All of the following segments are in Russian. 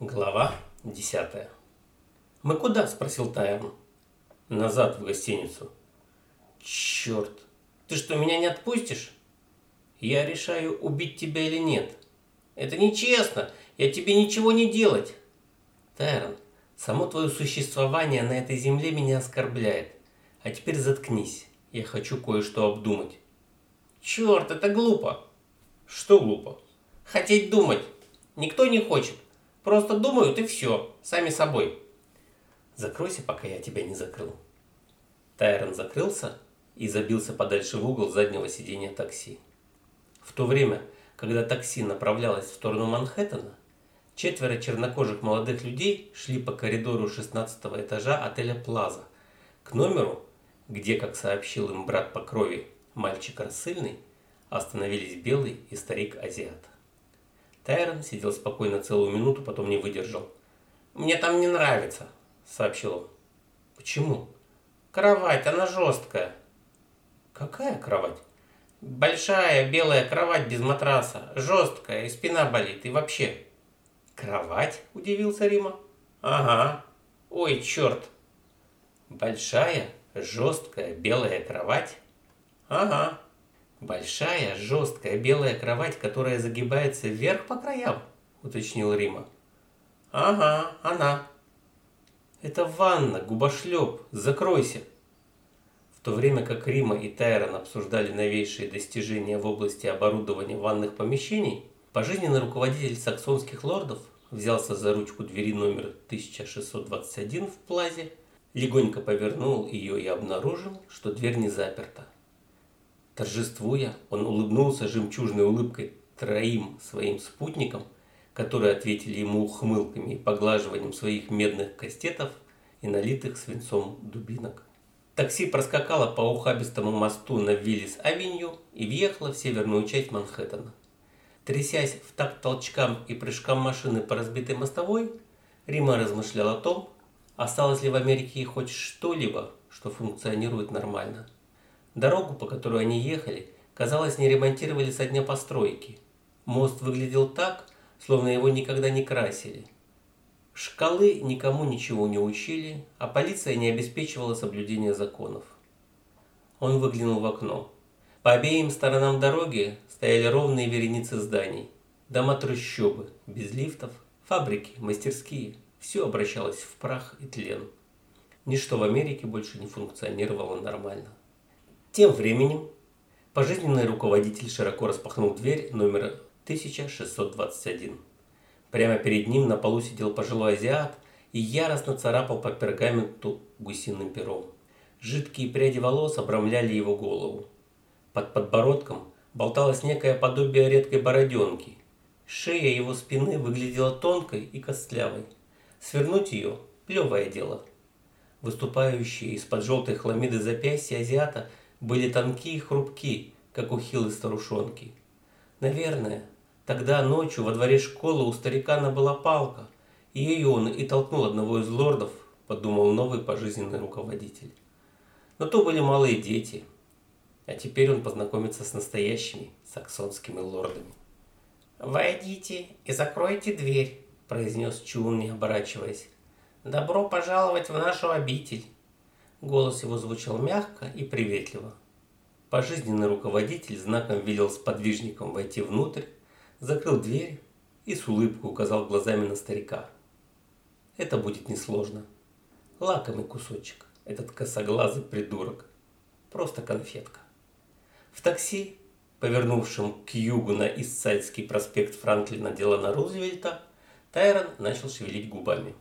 Глава 10. «Мы куда?» – спросил Тайрон. «Назад, в гостиницу». «Черт! Ты что, меня не отпустишь?» «Я решаю, убить тебя или нет». «Это нечестно! Я тебе ничего не делать!» «Тайрон, само твое существование на этой земле меня оскорбляет. А теперь заткнись, я хочу кое-что обдумать». «Черт, это глупо!» «Что глупо?» «Хотеть думать. Никто не хочет. Просто думают и все, сами собой. Закройся, пока я тебя не закрыл. Тайрон закрылся и забился подальше в угол заднего сиденья такси. В то время, когда такси направлялось в сторону Манхэттена, четверо чернокожих молодых людей шли по коридору 16 этажа отеля Плаза к номеру, где, как сообщил им брат по крови, мальчик рассыльный, остановились белый и старик-азиат. Тайрон сидел спокойно целую минуту, потом не выдержал. «Мне там не нравится», — сообщил он. «Почему?» «Кровать, она жесткая». «Какая кровать?» «Большая белая кровать без матраса, жесткая, и спина болит, и вообще». «Кровать?» – удивился Рима. «Ага. Ой, черт!» «Большая, жесткая белая кровать?» «Ага. «Большая, жесткая белая кровать, которая загибается вверх по краям», – уточнил Рима. «Ага, она». «Это ванна, губошлеп, закройся». В то время как Рима и Тайрон обсуждали новейшие достижения в области оборудования ванных помещений, пожизненный руководитель саксонских лордов взялся за ручку двери номер 1621 в плазе, легонько повернул ее и обнаружил, что дверь не заперта. Торжествуя, он улыбнулся жемчужной улыбкой троим своим спутникам, которые ответили ему ухмылками и поглаживанием своих медных кастетов и налитых свинцом дубинок. Такси проскакало по ухабистому мосту на Виллис-авеню и въехало в северную часть Манхэттена. Трясясь в такт толчкам и прыжкам машины по разбитой мостовой, Рима размышлял о том, осталось ли в Америке хоть что-либо, что функционирует нормально – Дорогу, по которой они ехали, казалось, не ремонтировали со дня постройки. Мост выглядел так, словно его никогда не красили. Шкалы никому ничего не учили, а полиция не обеспечивала соблюдение законов. Он выглянул в окно. По обеим сторонам дороги стояли ровные вереницы зданий. Дома трущобы, без лифтов, фабрики, мастерские. Все обращалось в прах и тлен. Ничто в Америке больше не функционировало нормально. Тем временем пожизненный руководитель широко распахнул дверь номера 1621. Прямо перед ним на полу сидел пожилой азиат и яростно царапал по пергаменту гусиным пером. Жидкие пряди волос обрамляли его голову. Под подбородком болталось некое подобие редкой бороденки. Шея его спины выглядела тонкой и костлявой. Свернуть ее – плевое дело. Выступающие из-под желтой хламиды запястья азиата – были тонки и хрупки, как у хилой старушонки. Наверное, тогда ночью во дворе школы у старикана была палка, и ею он и толкнул одного из лордов, подумал новый пожизненный руководитель. Но то были малые дети, а теперь он познакомится с настоящими саксонскими лордами. «Войдите и закройте дверь», – произнес Чун, не оборачиваясь. «Добро пожаловать в нашу обитель». Голос его звучал мягко и приветливо. Пожизненный руководитель знаком велел сподвижникам войти внутрь, закрыл дверь и с улыбкой указал глазами на старика. Это будет несложно. Лакомый кусочек, этот косоглазый придурок. Просто конфетка. В такси, повернувшем к югу на Иссайдский проспект Франклина Делана Рузвельта, Тайрон начал шевелить губами.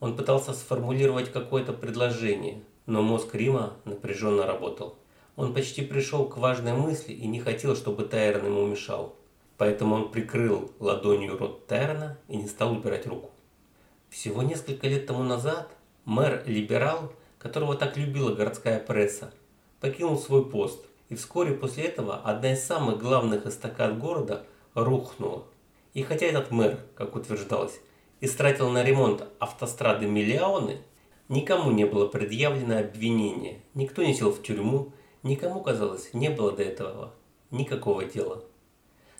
Он пытался сформулировать какое-то предложение – но мозг Рима напряженно работал. Он почти пришел к важной мысли и не хотел, чтобы Тайрон ему мешал. Поэтому он прикрыл ладонью рот Тайрона и не стал убирать руку. Всего несколько лет тому назад мэр-либерал, которого так любила городская пресса, покинул свой пост. И вскоре после этого одна из самых главных эстакад города рухнула. И хотя этот мэр, как утверждалось, истратил на ремонт автострады миллионы, Никому не было предъявлено обвинение, никто не сел в тюрьму, никому, казалось, не было до этого никакого дела.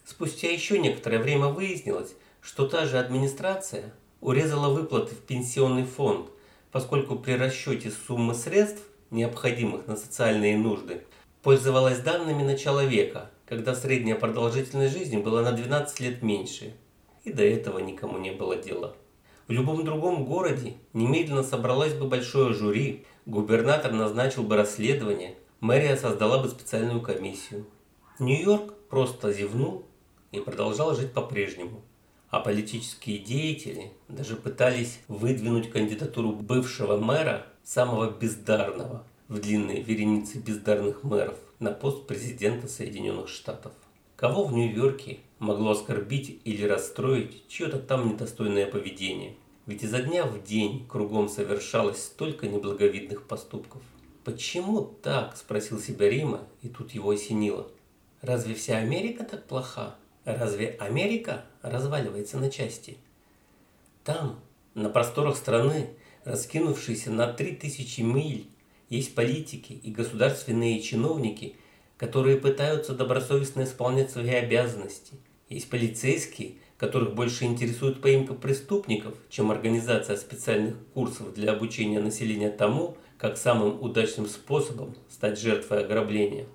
Спустя еще некоторое время выяснилось, что та же администрация урезала выплаты в пенсионный фонд, поскольку при расчете суммы средств, необходимых на социальные нужды, пользовалась данными начала века, когда средняя продолжительность жизни была на 12 лет меньше, и до этого никому не было дела. В любом другом городе немедленно собралось бы большое жюри, губернатор назначил бы расследование, мэрия создала бы специальную комиссию. Нью-Йорк просто зевнул и продолжал жить по-прежнему. А политические деятели даже пытались выдвинуть кандидатуру бывшего мэра, самого бездарного в длинной веренице бездарных мэров, на пост президента Соединенных Штатов. Кого в Нью-Йорке могло оскорбить или расстроить чье-то там недостойное поведение? Ведь изо дня в день кругом совершалось столько неблаговидных поступков. «Почему так?» – спросил себя Рима, и тут его осенило. «Разве вся Америка так плоха? Разве Америка разваливается на части?» Там, на просторах страны, раскинувшейся на 3000 миль, есть политики и государственные чиновники, которые пытаются добросовестно исполнять свои обязанности. Есть полицейские, которых больше интересует поимка преступников, чем организация специальных курсов для обучения населения тому, как самым удачным способом стать жертвой ограбления.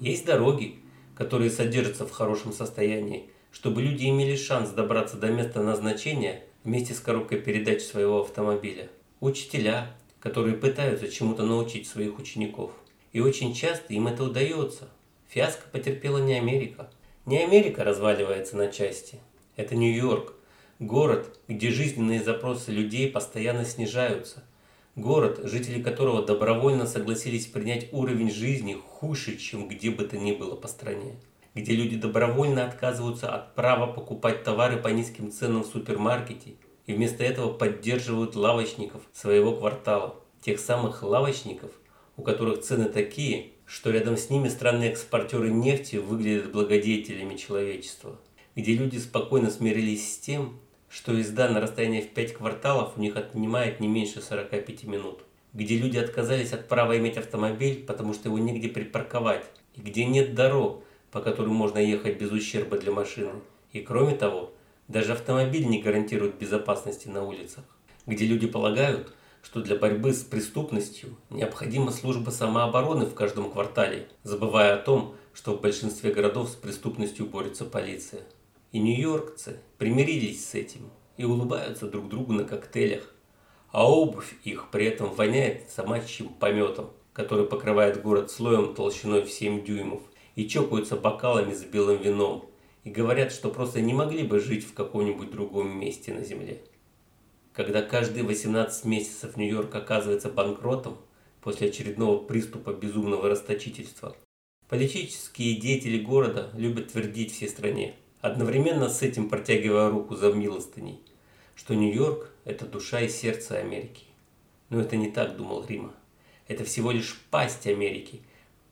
Есть дороги, которые содержатся в хорошем состоянии, чтобы люди имели шанс добраться до места назначения вместе с коробкой передач своего автомобиля. Учителя, которые пытаются чему-то научить своих учеников. И очень часто им это удается. Фиаско потерпела не Америка. Не Америка разваливается на части, это Нью-Йорк. Город, где жизненные запросы людей постоянно снижаются. Город, жители которого добровольно согласились принять уровень жизни хуже, чем где бы то ни было по стране. Где люди добровольно отказываются от права покупать товары по низким ценам в супермаркете и вместо этого поддерживают лавочников своего квартала. Тех самых лавочников, у которых цены такие, что рядом с ними странные экспортеры нефти выглядят благодетелями человечества где люди спокойно смирились с тем, что езда на расстоянии в 5 кварталов у них отнимает не меньше 45 минут, где люди отказались от права иметь автомобиль, потому что его негде припарковать, и где нет дорог, по которым можно ехать без ущерба для машины. И кроме того, даже автомобиль не гарантирует безопасности на улицах, где люди полагают, что для борьбы с преступностью необходима служба самообороны в каждом квартале, забывая о том, что в большинстве городов с преступностью борется полиция. И нью-йоркцы примирились с этим и улыбаются друг другу на коктейлях, а обувь их при этом воняет собачьим пометом, который покрывает город слоем толщиной в 7 дюймов, и чокаются бокалами с белым вином, и говорят, что просто не могли бы жить в каком-нибудь другом месте на земле. Когда каждые 18 месяцев Нью-Йорк оказывается банкротом после очередного приступа безумного расточительства, политические деятели города любят твердить всей стране – одновременно с этим протягивая руку за милостыней, что Нью-Йорк – это душа и сердце Америки. Но это не так, думал Рима. Это всего лишь пасть Америки.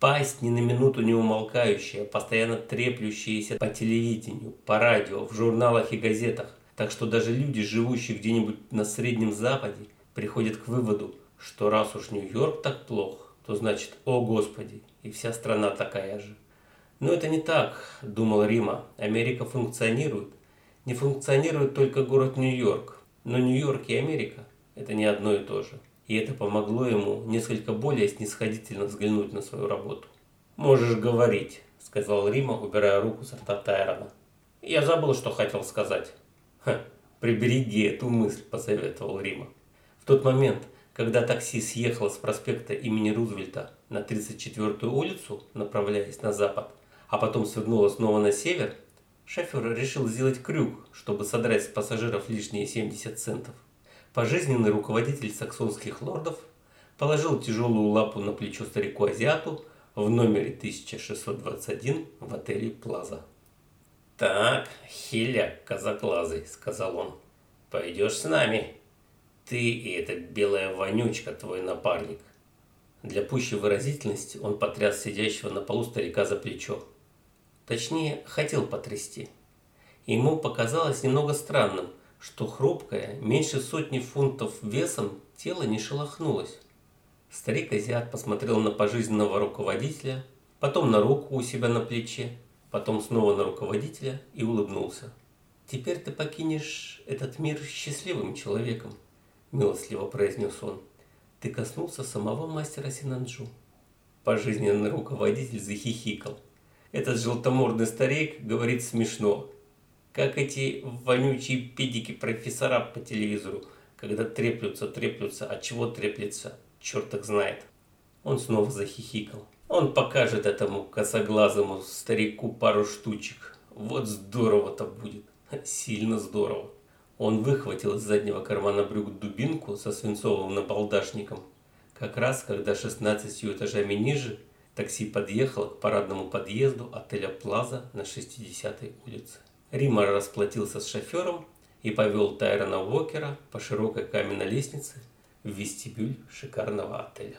Пасть ни на минуту не умолкающая, постоянно треплющаяся по телевидению, по радио, в журналах и газетах. Так что даже люди, живущие где-нибудь на Среднем Западе, приходят к выводу, что раз уж Нью-Йорк так плох, то значит, о Господи, и вся страна такая же. Но это не так, думал Рима. Америка функционирует. Не функционирует только город Нью-Йорк. Но Нью-Йорк и Америка – это не одно и то же. И это помогло ему несколько более снисходительно взглянуть на свою работу. «Можешь говорить», – сказал Рима, убирая руку с рта Тайрона. «Я забыл, что хотел сказать». «Ха, прибереги эту мысль», – посоветовал Рима. В тот момент, когда такси съехало с проспекта имени Рузвельта на 34-ю улицу, направляясь на запад, а потом свернула снова на север, шофер решил сделать крюк, чтобы содрать с пассажиров лишние 70 центов. Пожизненный руководитель саксонских лордов положил тяжелую лапу на плечо старику-азиату в номере 1621 в отеле «Плаза». «Так, хиляк казаклазый», — сказал он, — «пойдешь с нами. Ты и эта белая вонючка твой напарник». Для пущей выразительности он потряс сидящего на полу старика за плечо. Точнее, хотел потрясти. Ему показалось немного странным, что хрупкое, меньше сотни фунтов весом, тело не шелохнулось. Старик-азиат посмотрел на пожизненного руководителя, потом на руку у себя на плече, потом снова на руководителя и улыбнулся. «Теперь ты покинешь этот мир счастливым человеком», – милостливо произнес он. «Ты коснулся самого мастера Синанджу». Пожизненный руководитель захихикал. Этот желтомордый старик говорит смешно, как эти вонючие педики профессора по телевизору, когда треплются, треплются, от чего треплется, черт их знает. Он снова захихикал. Он покажет этому косоглазому старику пару штучек. Вот здорово-то будет. Сильно здорово. Он выхватил из заднего кармана брюк дубинку со свинцовым набалдашником. Как раз, когда 16 этажами ниже такси подъехало к парадному подъезду отеля Плаза на 60-й улице. Римар расплатился с шофером и повел Тайрона Уокера по широкой каменной лестнице в вестибюль шикарного отеля.